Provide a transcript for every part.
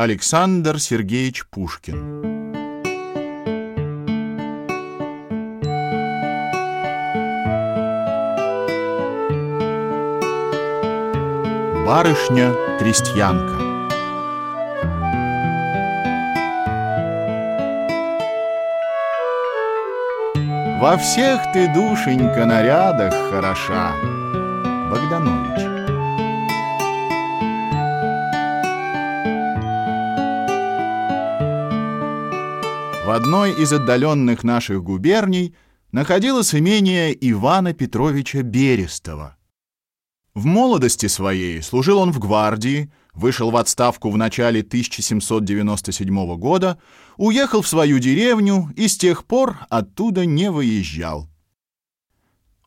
Александр Сергеевич Пушкин Барышня-крестьянка Во всех ты, душенька, нарядах хороша. Богданович В одной из отдаленных наших губерний находилось имение Ивана Петровича Берестова. В молодости своей служил он в гвардии, вышел в отставку в начале 1797 года, уехал в свою деревню и с тех пор оттуда не выезжал.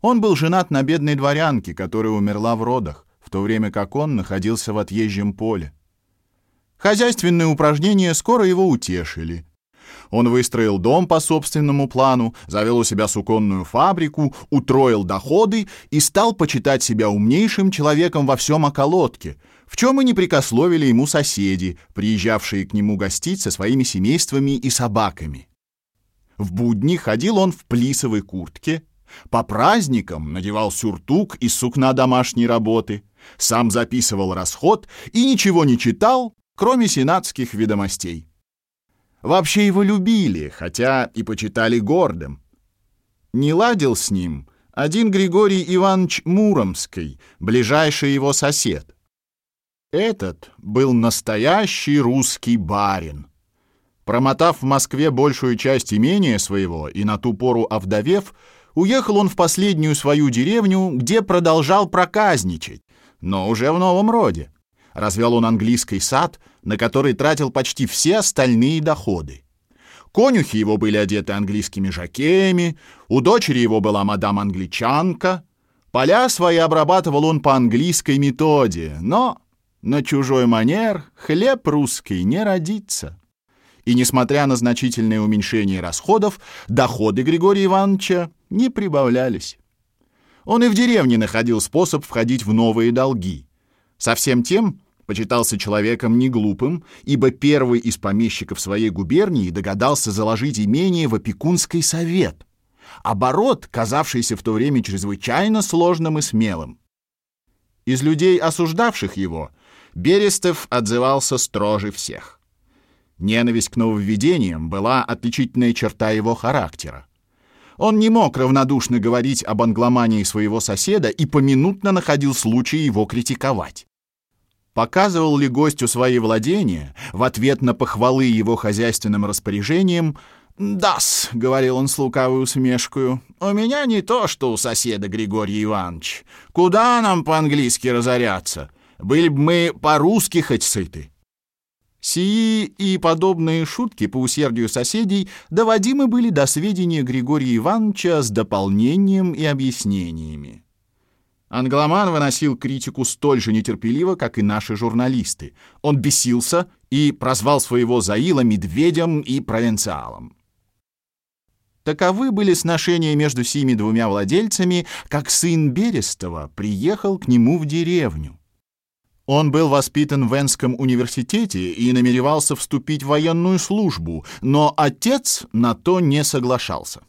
Он был женат на бедной дворянке, которая умерла в родах, в то время как он находился в отъезжем поле. Хозяйственные упражнения скоро его утешили — он выстроил дом по собственному плану, завел у себя суконную фабрику, утроил доходы и стал почитать себя умнейшим человеком во всем околотке, в чем и не прикословили ему соседи, приезжавшие к нему гостить со своими семействами и собаками. В будни ходил он в плисовой куртке, по праздникам надевал сюртук из сукна домашней работы, сам записывал расход и ничего не читал, кроме сенатских ведомостей. Вообще его любили, хотя и почитали гордым. Не ладил с ним один Григорий Иванович Муромский, ближайший его сосед. Этот был настоящий русский барин. Промотав в Москве большую часть имения своего и на ту пору овдовев, уехал он в последнюю свою деревню, где продолжал проказничать, но уже в новом роде. Развел он английский сад, на который тратил почти все остальные доходы. Конюхи его были одеты английскими жакеями, у дочери его была мадам-англичанка. Поля свои обрабатывал он по английской методе, но на чужой манер хлеб русский не родится. И, несмотря на значительное уменьшение расходов, доходы Григория Ивановича не прибавлялись. Он и в деревне находил способ входить в новые долги. Совсем тем почитался человеком неглупым, ибо первый из помещиков своей губернии догадался заложить имение в опекунский совет, оборот, казавшийся в то время чрезвычайно сложным и смелым. Из людей, осуждавших его, Берестов отзывался строже всех. Ненависть к нововведениям была отличительная черта его характера. Он не мог равнодушно говорить об англомании своего соседа и поминутно находил случай его критиковать. Показывал ли гостю свои владения в ответ на похвалы его хозяйственным распоряжением «Да-с», — говорил он с лукавой усмешкою, — «у меня не то, что у соседа Григория Иванович. Куда нам по-английски разоряться? Были бы мы по-русски хоть сыты». Сии и подобные шутки по усердию соседей доводимы были до сведения Григория Ивановича с дополнением и объяснениями. Англоман выносил критику столь же нетерпеливо, как и наши журналисты. Он бесился и прозвал своего Заила медведем и провинциалом. Таковы были сношения между сими двумя владельцами, как сын Берестова приехал к нему в деревню. Он был воспитан в Венском университете и намеревался вступить в военную службу, но отец на то не соглашался.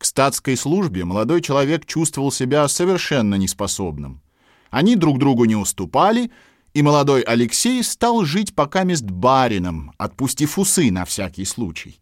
К статской службе молодой человек чувствовал себя совершенно неспособным. Они друг другу не уступали, и молодой Алексей стал жить пока мест барином, отпустив усы на всякий случай.